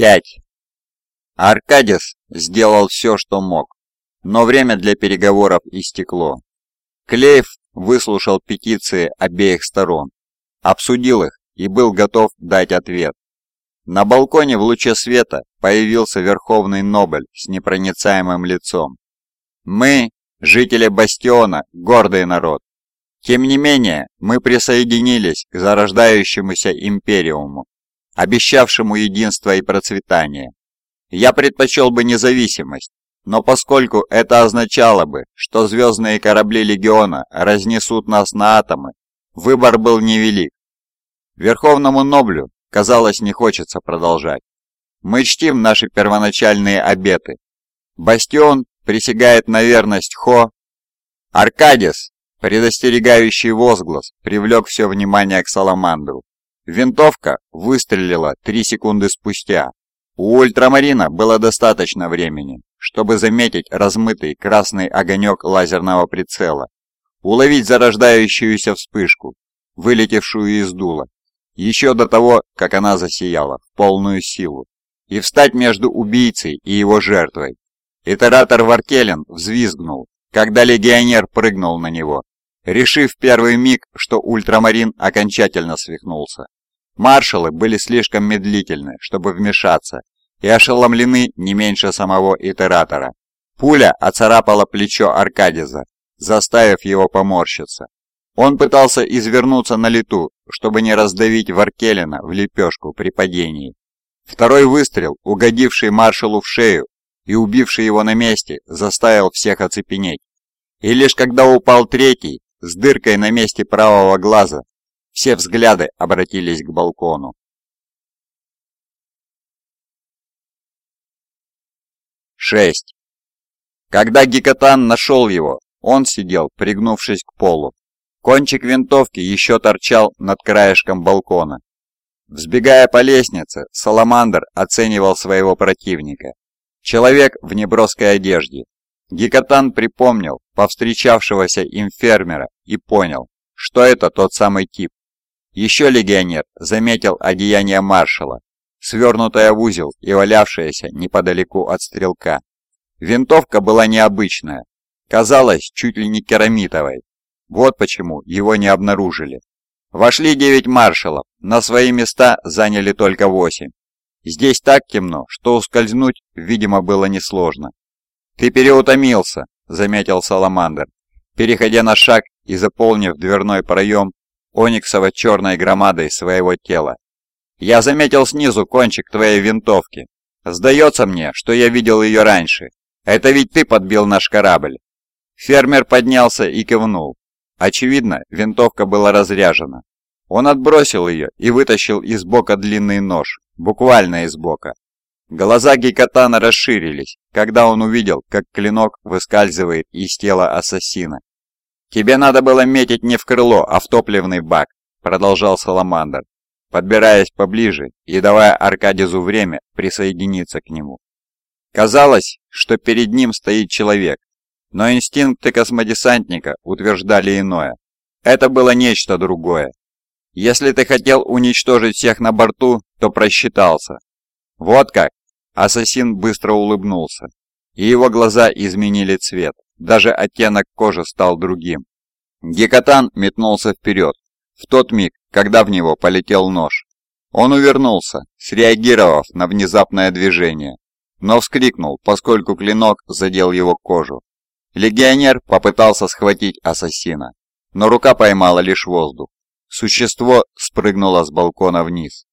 5. Аркадис сделал все, что мог, но время для переговоров истекло. Клейв выслушал петиции обеих сторон, обсудил их и был готов дать ответ. На балконе в луче света появился Верховный Нобель с непроницаемым лицом. «Мы, жители Бастиона, гордый народ. Тем не менее, мы присоединились к зарождающемуся империуму, обещавшему единство и процветание. Я предпочел бы независимость, но поскольку это означало бы, что звездные корабли Легиона разнесут нас на атомы, выбор был невелик. Верховному Ноблю, казалось, не хочется продолжать. Мы чтим наши первоначальные обеты. Бастион присягает на верность Хо. Аркадис, предостерегающий возглас, привлек все внимание к Саламандру. Винтовка выстрелила три секунды спустя. У ультрамарина было достаточно времени, чтобы заметить размытый красный огонек лазерного прицела, уловить зарождающуюся вспышку, вылетевшую из дула, еще до того, как она засияла в полную силу, и встать между убийцей и его жертвой. Итератор Варкелен взвизгнул, когда легионер прыгнул на него, решив в первый миг, что ультрамарин окончательно свихнулся. Маршалы были слишком медлительны, чтобы вмешаться, и ошеломлены не меньше самого итератора. Пуля оцарапала плечо Аркадиза, заставив его поморщиться. Он пытался извернуться на лету, чтобы не раздавить Варкелина в лепешку при падении. Второй выстрел, угодивший маршалу в шею и убивший его на месте, заставил всех оцепенеть. И лишь когда упал третий, с дыркой на месте правого глаза, все взгляды обратились к балкону. Шесть. Когда Гекатан нашел его, он сидел, пригнувшись к полу. Кончик винтовки еще торчал над краешком балкона. Взбегая по лестнице, Саламандр оценивал своего противника. Человек в неброской одежде. Гекатан припомнил повстречавшегося им фермера и понял, что это тот самый тип. Еще легионер заметил одеяние маршала, свернутое в узел и валявшееся неподалеку от стрелка. Винтовка была необычная, казалась чуть ли не керамитовой. Вот почему его не обнаружили. Вошли девять маршалов, на свои места заняли только восемь. Здесь так темно, что ускользнуть, видимо, было несложно. «Ты переутомился», — заметил Саламандр, переходя на шаг и заполнив дверной проем ониксово-черной громадой своего тела. «Я заметил снизу кончик твоей винтовки. Сдается мне, что я видел ее раньше. Это ведь ты подбил наш корабль». Фермер поднялся и кивнул. Очевидно, винтовка была разряжена. Он отбросил ее и вытащил из бока длинный нож, буквально из бока. Глаза Гекатана расширились, когда он увидел, как клинок выскальзывает из тела ассасина. «Тебе надо было метить не в крыло, а в топливный бак», — продолжал Саламандр, подбираясь поближе и давая Аркадизу время присоединиться к нему. Казалось, что перед ним стоит человек, но инстинкты космодесантника утверждали иное. Это было нечто другое. Если ты хотел уничтожить всех на борту, то просчитался. Вот как? Ассасин быстро улыбнулся, и его глаза изменили цвет, даже оттенок кожи стал другим. Гекатан метнулся вперед, в тот миг, когда в него полетел нож. Он увернулся, среагировав на внезапное движение, но вскрикнул, поскольку клинок задел его кожу. Легионер попытался схватить ассасина, но рука поймала лишь воздух. Существо спрыгнуло с балкона вниз.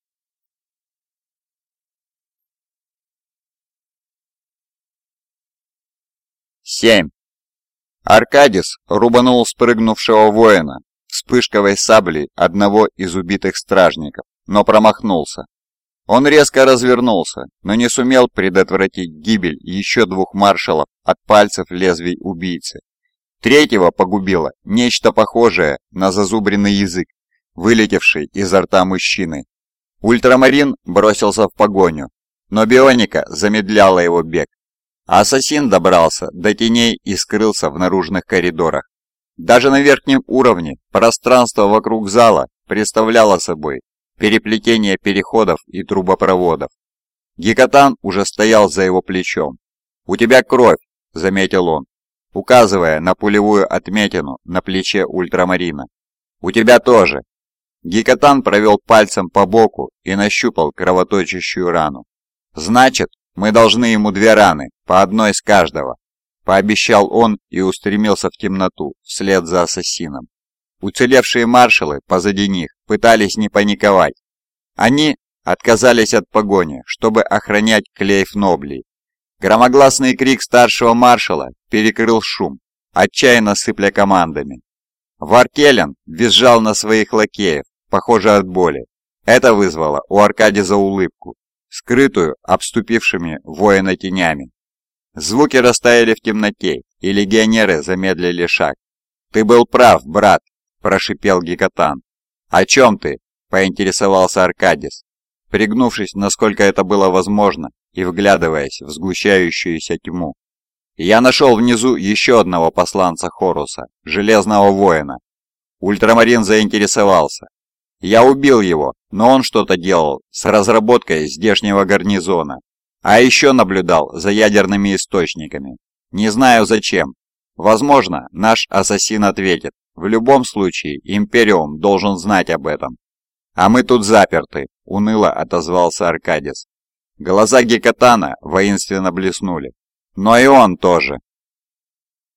Семь. Аркадис рубанул спрыгнувшего воина вспышковой саблей одного из убитых стражников, но промахнулся. Он резко развернулся, но не сумел предотвратить гибель еще двух маршалов от пальцев лезвий убийцы. Третьего погубило нечто похожее на зазубренный язык, вылетевший изо рта мужчины. Ультрамарин бросился в погоню, но бионика замедляла его бег. Ассасин добрался до теней и скрылся в наружных коридорах. Даже на верхнем уровне пространство вокруг зала представляло собой переплетение переходов и трубопроводов. Гекатан уже стоял за его плечом. «У тебя кровь», — заметил он, указывая на пулевую отметину на плече ультрамарина. «У тебя тоже». Гекатан провел пальцем по боку и нащупал кровоточащую рану. «Значит, мы должны ему две раны, по одной с каждого», — пообещал он и устремился в темноту вслед за ассасином. Уцелевшие маршалы позади них пытались не паниковать. Они отказались от погони, чтобы охранять Клейф Нобли. Громогласный крик старшего маршала перекрыл шум, отчаянно сыпля командами. Варкелен визжал на своих лакеев, похоже от боли. Это вызвало у Аркадиза улыбку, скрытую обступившими воина тенями. Звуки растаяли в темноте, и легионеры замедлили шаг. «Ты был прав, брат», – прошипел Гекатан. «О чем ты?» – поинтересовался Аркадис пригнувшись, насколько это было возможно, и вглядываясь в сгущающуюся тьму. Я нашел внизу еще одного посланца Хоруса, Железного Воина. Ультрамарин заинтересовался. Я убил его, но он что-то делал с разработкой здешнего гарнизона. А еще наблюдал за ядерными источниками. Не знаю зачем. Возможно, наш ассасин ответит. В любом случае, Империум должен знать об этом. «А мы тут заперты», — уныло отозвался Аркадис. Глаза Гекатана воинственно блеснули. «Но и он тоже».